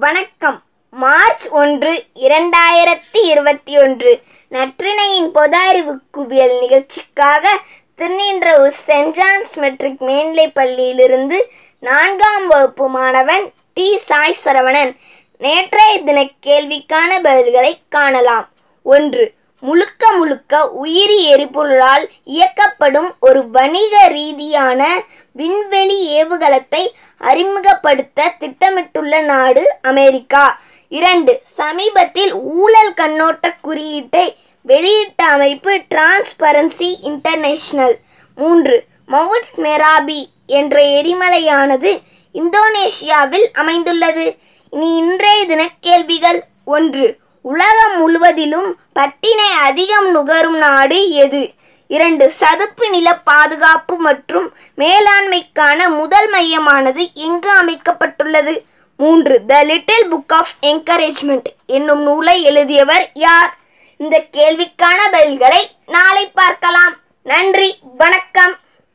வணக்கம். மார்ச் ஒன்று இரண்டாயிரத்தி இருபத்தி ஒன்று. நற்றினையின் பொது அறிவு குவியல் நிகழ்ச்சிக்காக திருநின்றவு சென்ட் ஜான்ஸ் மெட்ரிக் மேன்லை பள்ளியிலிருந்து நான்காம் வகுப்பு மாணவன் டி. சாய் சரவணன் நேற்றைய தின கேள்விக்கான பதில்களை காணலாம். ஒன்று முழுக்க முழுக்க உயிரி எரிபொருளால் இயக்கப்படும் ஒரு வணிக ரீதியான விண்வெளி ஏவுகலத்தை அறிமுகப்படுத்த திட்டமிட்டுள்ள நாடு அமெரிக்கா. இரண்டு சமீபத்தில் ஊழல் கண்ணோட்ட குறியீட்டை வெளியிட்ட அமைப்பு டிரான்ஸ்பரன்சி இன்டர்நேஷனல் மூன்று மவுண்ட் மெராபி என்ற எரிமலையானது இந்தோனேஷியாவில் அமைந்துள்ளது. இனி இன்றைய தினக்கேள்விகள் ஒன்று உலகம் முழுவதிலும் பட்டினை அதிகம் நுகரும் நாடு எது? இரண்டு சதுப்பு நில பாதுகாப்பு மற்றும் மேலாண்மைக்கான முதல் மையமானது எங்கு அமைக்கப்பட்டுள்ளது? மூன்று the little book of encouragement என்னும் நூலை எழுதியவர் யார்? இந்த கேள்விக்கான பதில்களை நாளை பார்க்கலாம். நன்றி